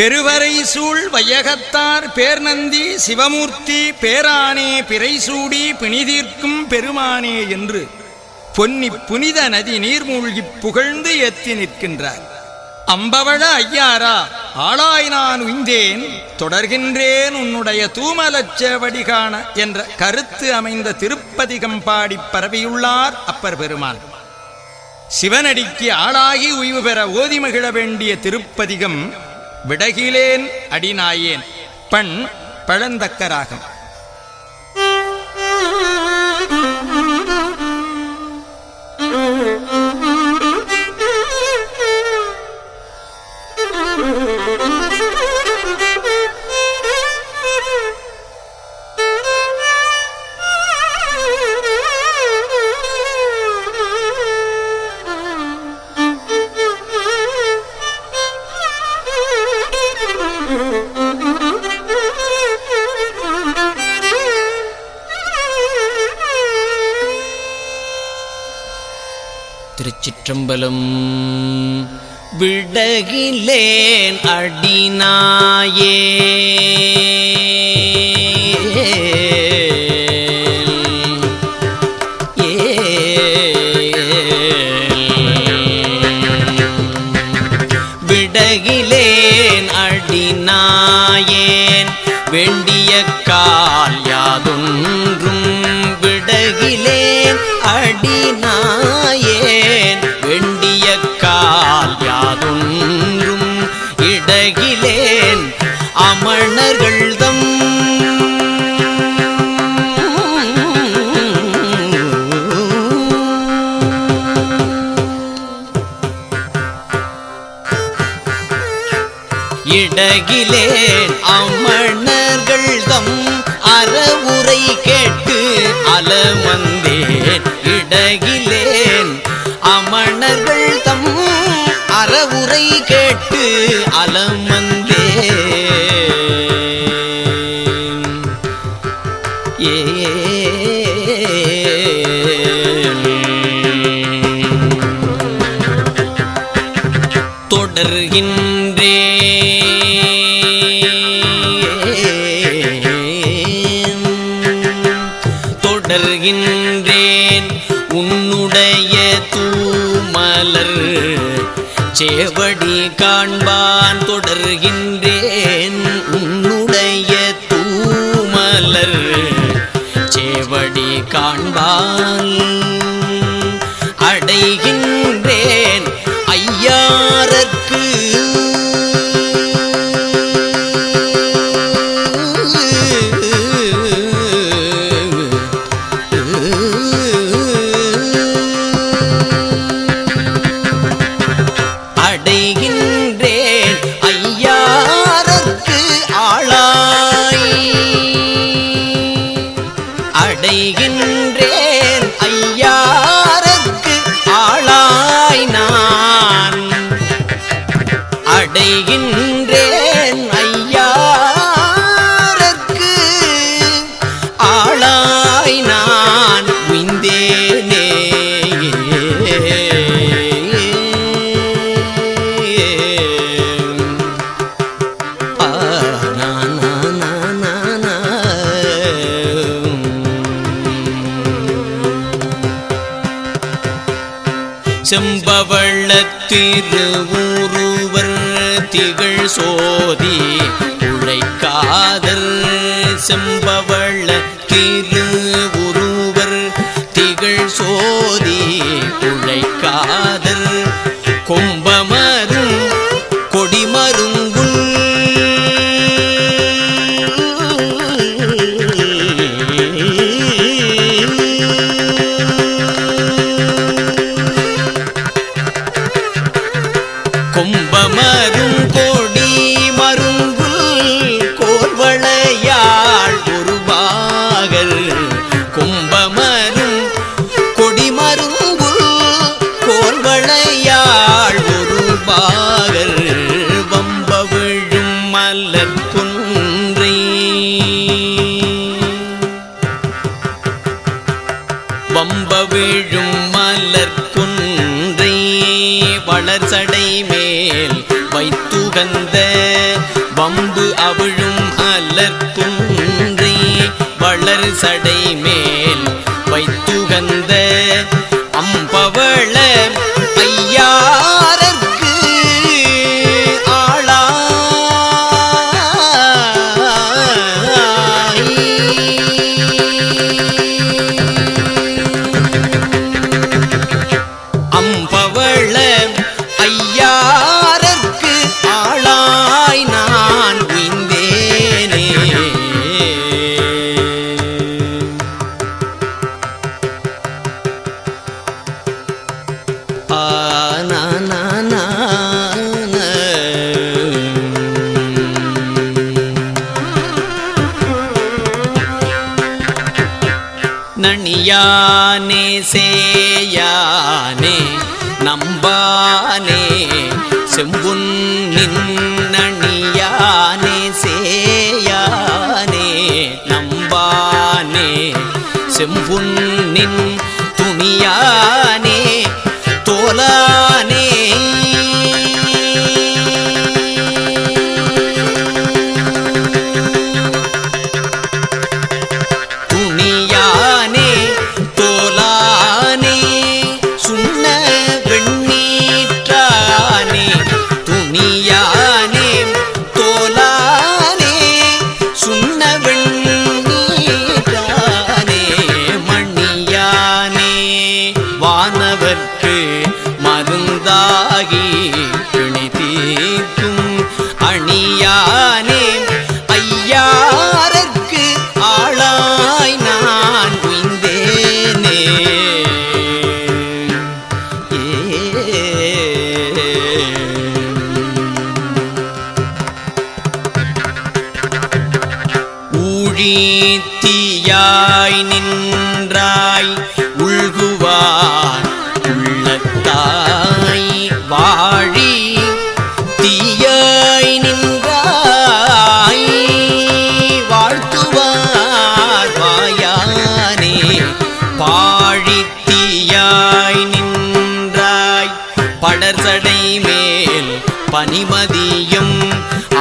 பெருவரை சூழ் வையகத்தார் பேர்நந்தி சிவமூர்த்தி பேரானே பிறைசூடி பிணிதீர்க்கும் பெருமானே என்று பொன்னி புனித நதி நீர்மூழ்கிப் புகழ்ந்து ஏத்தி நிற்கின்றார். அம்பவழ ஐயாரா ஆளாய் நான் உய்ந்தேன் தொடர்கின்றேன் உன்னுடைய தூமலச் காண என்ற கருத்து அமைந்த திருப்பதிகம் பாடிப் பரவியுள்ளார் அப்பர் பெருமான். சிவனடிக்கு ஆளாகி உய்வு பெற ஓதி மகிழ வேண்டிய திருப்பதிகம் விடகிலேன் அடிநாயேன். பண் பழந்தக்கராகம். திருச்சிற்றம்பலம் விடகிலேன் அடினாயே. இடகிலேன் அமணர்கள் தம் அறவுரை கேட்டு அலமந்தேன். இடகிலேன் அமணர்கள் தம் அறவுரை கேட்டு அலமந்தேன். தொடர்கின்ற தொடர்கின்றேன் உன்னுடைய தூமலர் சேவடி காண்பான் தொடர்கின்றேன். உன்னுடைய தூமலர் சேவடி காண்பான் அடைகின்றேன். ஐயாரற்கு திரு ஊருவர் திகழ் சோதி உழைக்காதர் செம்பவள அவிழும் அலர்குன்றே வளர் சடை மேல் வைத்துகந்த அம்பவள ஐயா. நணியானே சேயானே நம்பானே செம்புன் நின்னணியானே சேயானே நம்பானே செம்புன் நின் துணியானே ஊழித்தீயாய் நின்றாய் உள்குவார் உள்ளத்தாய் வாழி தீயாய் நின்றாய் வாழ்த்துவார் வாயானே பாழி தீயாய் நின்றாய் படர்சடை மேல் பனிமதியும்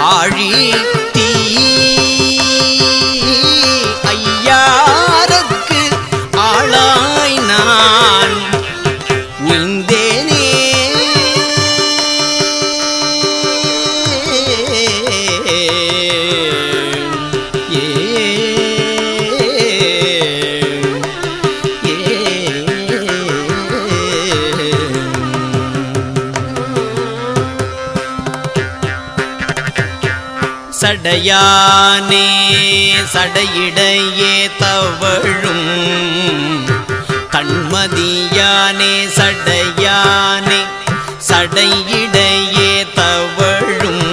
ஆழி சடையானே சடையிடையே தவழும். தன்மதியானே சடையானே சடையிடையே தவழும்.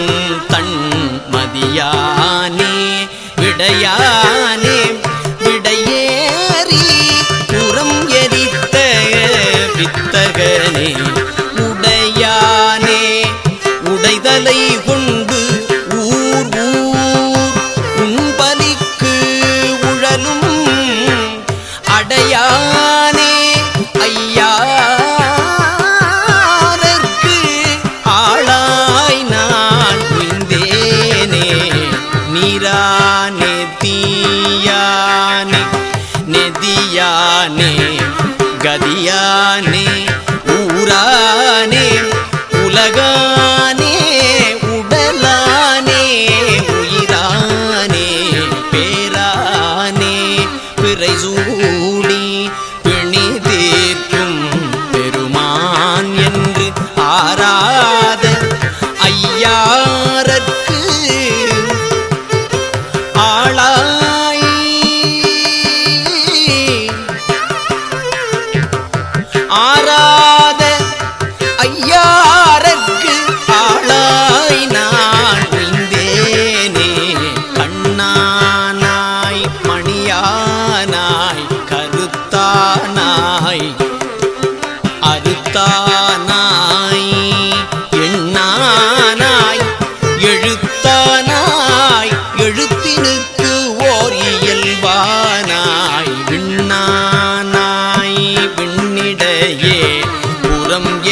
தன்மதியானே விடையானே விடையேறி புறம் எரித்த வித்தகனே. உடையானே உடைதலை கொண்டு நானே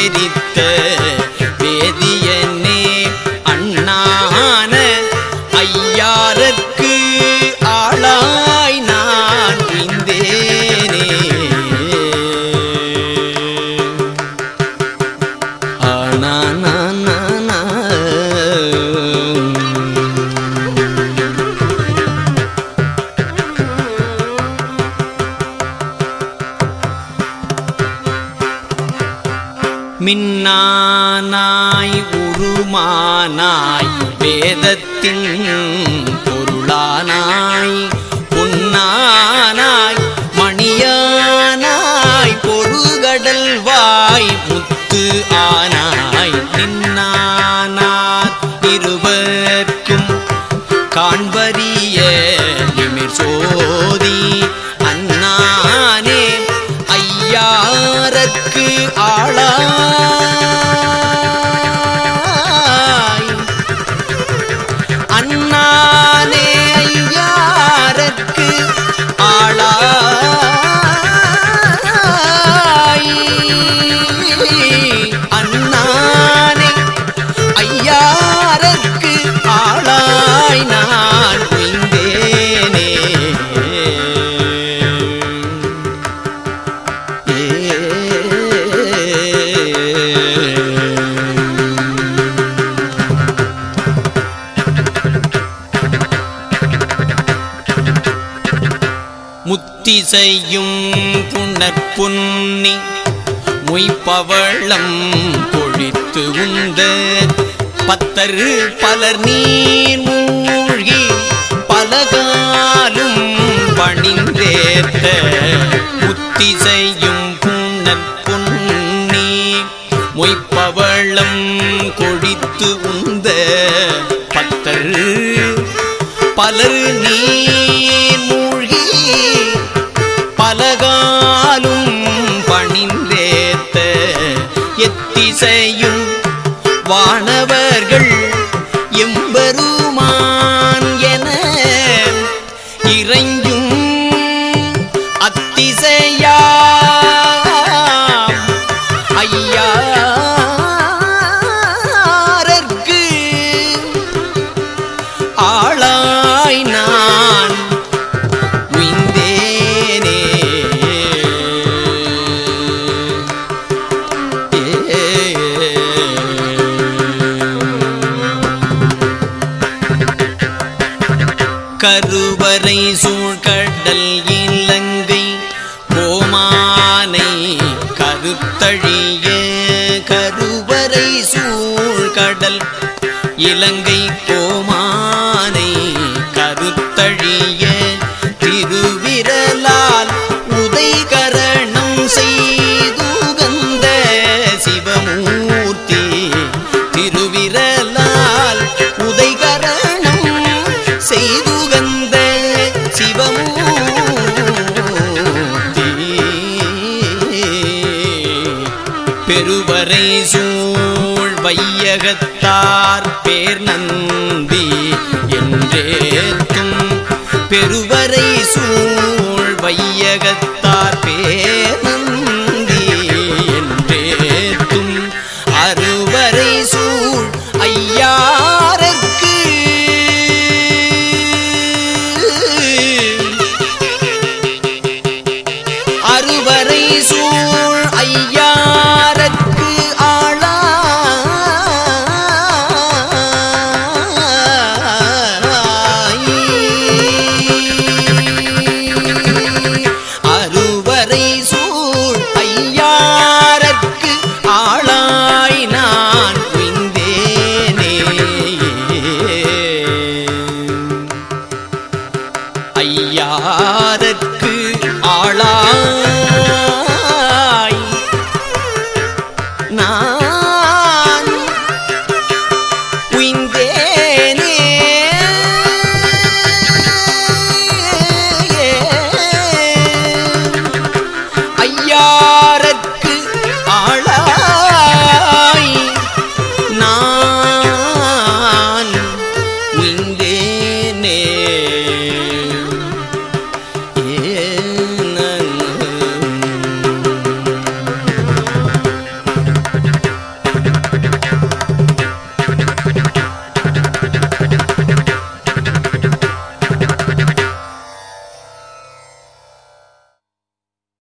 मेरी மின்னானாய் உருமானாய் வேதத்தின் பொருளானாய் பொன்னானாய் மணியானாய் பொருகடல் வாய் முத்து ஆனாய் நின்னானார் இருவர்க்கும் காண்பரிய நிமிர் சோதி அண்ணானே ஐயாரற்கு ஆ செய்யும் புனற்புன்னி மொய்ப்பவளம் பொழித்து உந்த பத்தரு பலர் நீர் மூழ்கி பலகாலும் பணிந்தேத்த புத்தி செய்யும் புனற்புன்னி மொய்ப்பவளம் கொழித்து உந்த பத்தரு பலர் நீர் எத்திசையும் வானவர்கள் கருவறை சூழ்கடல் இலங்கை கோமானை கருத்தழிய கருவறை சூழ்கடல் இலங்கை உலகத்தார் பேர் நந்தி என்றேத்தும் பெருவரை சூழ்